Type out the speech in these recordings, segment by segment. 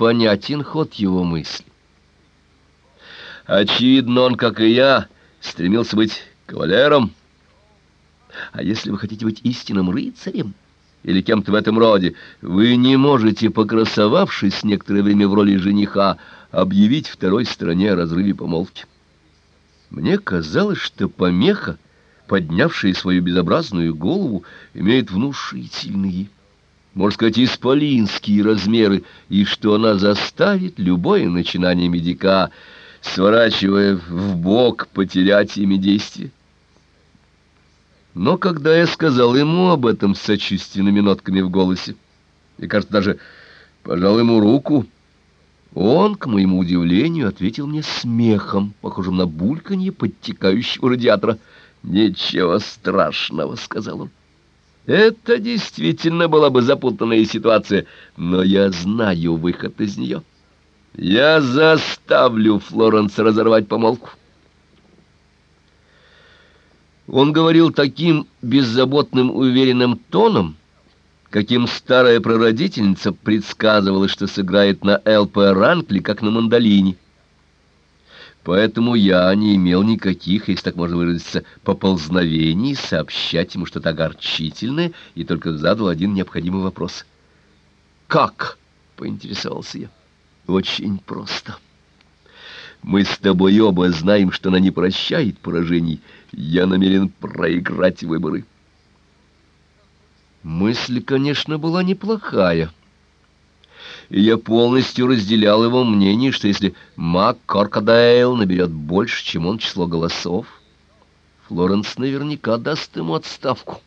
понятен ход его мысли. Очевидно, он, как и я, стремился быть кавалером. А если вы хотите быть истинным рыцарем или кем-то в этом роде, вы не можете, покрасовавшись некоторое время в роли жениха, объявить второй стороне о разрыве помолвки. Мне казалось, что помеха, поднявшая свою безобразную голову, имеет внушительные, можно сказать, исполинские размеры, и что она заставит любое начинание медика, сворачивая в бок, потерять ими действие. Но когда я сказал ему об этом с сочувственными нотками в голосе, и, кажется, даже пожал ему руку, он, к моему удивлению, ответил мне смехом, похожим на бульканье подтекающего радиатора. «Ничего страшного», — сказал он. «Это действительно была бы запутанная ситуация, но я знаю выход из нее. Я заставлю Флоренс разорвать помолвку». Он говорил таким беззаботным, уверенным тоном, каким старая прародительница предсказывала, что сыграет на ЛП Ранкли, как на мандолине. Поэтому я не имел никаких, если так можно выразиться, поползновений сообщать ему что-то огорчительное и только задал один необходимый вопрос. «Как?» — поинтересовался я. «Очень просто. Мы с тобой оба знаем, что она не прощает поражений. Я намерен проиграть выборы». Мысль, конечно, была неплохая. И я полностью разделял его мнение, что если Мак Коркадейл наберет больше, чем он число голосов, Флоренс наверняка даст ему отставку.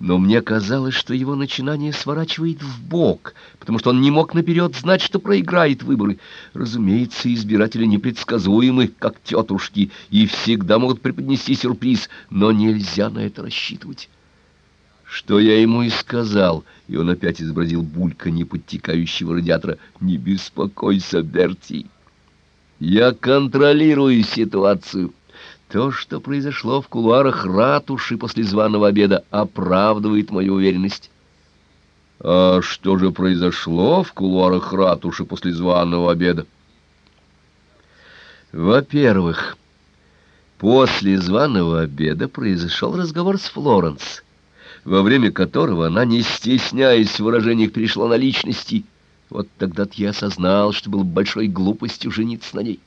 Но мне казалось, что его начинание сворачивает в бок, потому что он не мог наперед знать, что проиграет выборы. Разумеется, избиратели непредсказуемы, как тетушки, и всегда могут преподнести сюрприз, но нельзя на это рассчитывать. Что я ему и сказал, и он опять изобразил бульканье подтекающего радиатора. «Не беспокойся, Берти, я контролирую ситуацию». То, что произошло в кулуарах ратуши после званого обеда, оправдывает мою уверенность. А что же произошло в кулуарах ратуши после званого обеда? Во-первых, после званого обеда произошел разговор с Флоренс во время которого она, не стесняясь в выражениях, перешла на личности. Вот тогда-то я осознал, что было большой глупостью жениться на ней.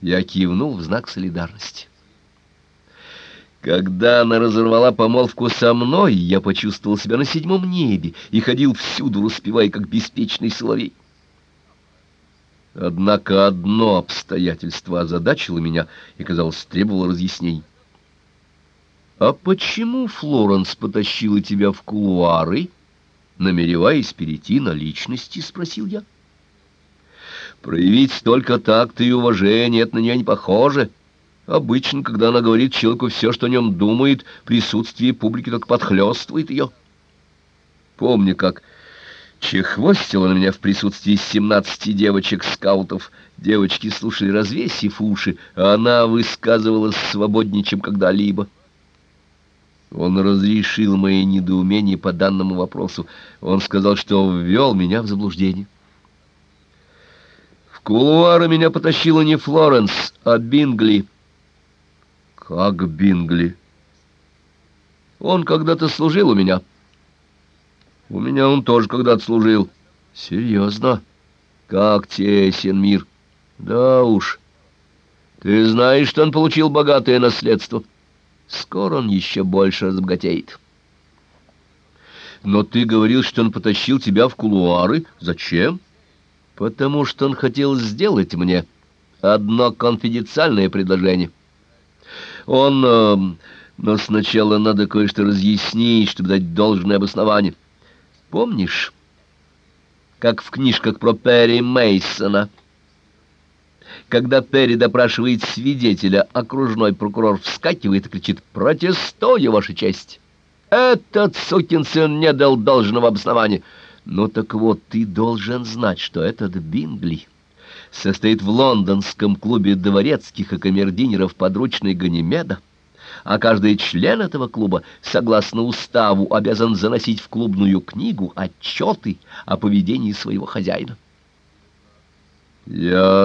Я кивнул в знак солидарности. Когда она разорвала помолвку со мной, я почувствовал себя на седьмом небе и ходил всюду, распевая, как беспечный соловей. Однако одно обстоятельство озадачило меня и, казалось, требовало разъяснений. «А почему Флоренс потащила тебя в кулуары?» Намереваясь перейти на личности, спросил я. «Проявить столько такта и уважения — это на нее не похоже. Обычно, когда она говорит человеку все, что о нем думает, присутствие публики только подхлестывает ее. Помню, как чехвостила на меня в присутствии семнадцати девочек-скаутов. Девочки слушали, развесив уши, а она высказывалась свободнее, чем когда-либо». Он разрешил мои недоумения по данному вопросу. Он сказал, что ввел меня в заблуждение. В кулуары меня потащила не Флоренс, а Бингли. Как Бингли? Он когда-то служил у меня. У меня он тоже когда-то служил. Серьезно? Как тесен мир. Да уж. Ты знаешь, что он получил богатое наследство. — Скоро он еще больше разбогатеет. Но ты говорил, что он потащил тебя в кулуары. Зачем? Потому что он хотел сделать мне одно конфиденциальное предложение. Он... Э, но сначала надо кое-что разъяснить, чтобы дать должное обоснование. Помнишь, как в книжках про Перри Мейсона? Когда Перри допрашивает свидетеля, окружной прокурор вскакивает и кричит «Протестую, Ваша честь!» Этот сукин сын не дал должного обоснования. Ну так вот, ты должен знать, что этот Бингли состоит в лондонском клубе дворецких и камердинеров подручной Ганимеда, а каждый член этого клуба, согласно уставу, обязан заносить в клубную книгу отчеты о поведении своего хозяина. Я